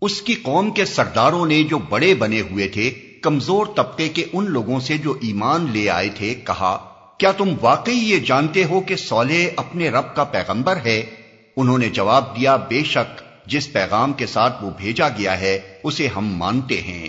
اس کی قوم کے سرداروں نے جو بڑے بنے ہوئے تھے، کمزور طبقے کے ان لوگوں سے جو ایمان لے آئے تھے، کہا، کیا تم واقعی یہ جانتے ہو کہ سولے اپنے رب کا پیغمبر ہے؟ انہوں نے جواب دیا، بے شک، جس پیغام کے ساتھ وہ بھیجا گیا ہے، اسے ہم مانتے ہیں۔